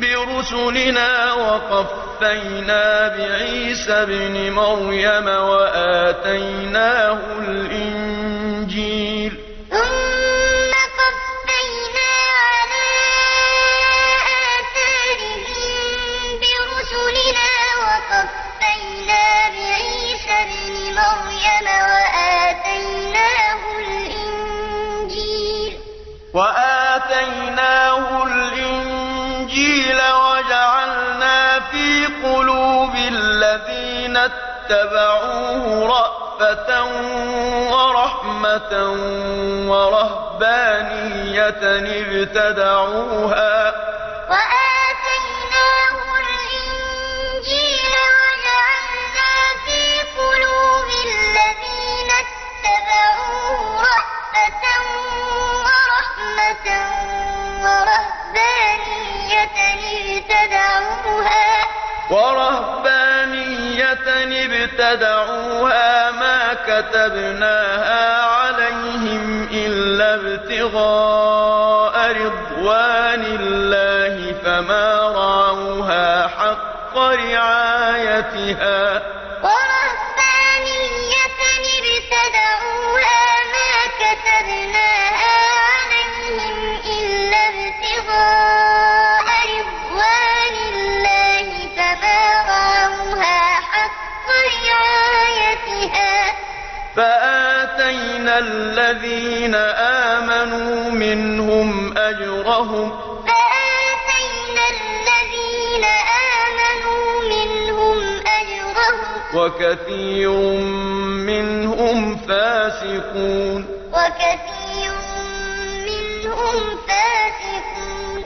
برسلنا وقفينا بعيسى ابن مريم وآتيناه الإنجيل ثم قفينا على آثارهم برسلنا وقفينا بعيسى ابن مريم وآتيناه الإنجيل وآتيناه الإنجيل وجعلنا في قلوب الذين اتبعوه رأفة ورحمة ورهبانية ابتدعوها وآتيناه ورهبانية ابتدعوها ورهبانية ابتدعوها ما كتبناها عليهم إلا ابتغاء رضوان الله فما رعوها حق رعايتها. ورهبانية ابتدعوها ما كتبناها فآتينا الذين آمنوا منهم أجرهم. فآتينا الذين آمنوا منهم أجرهم. وكثير منهم فاسقون. وكثير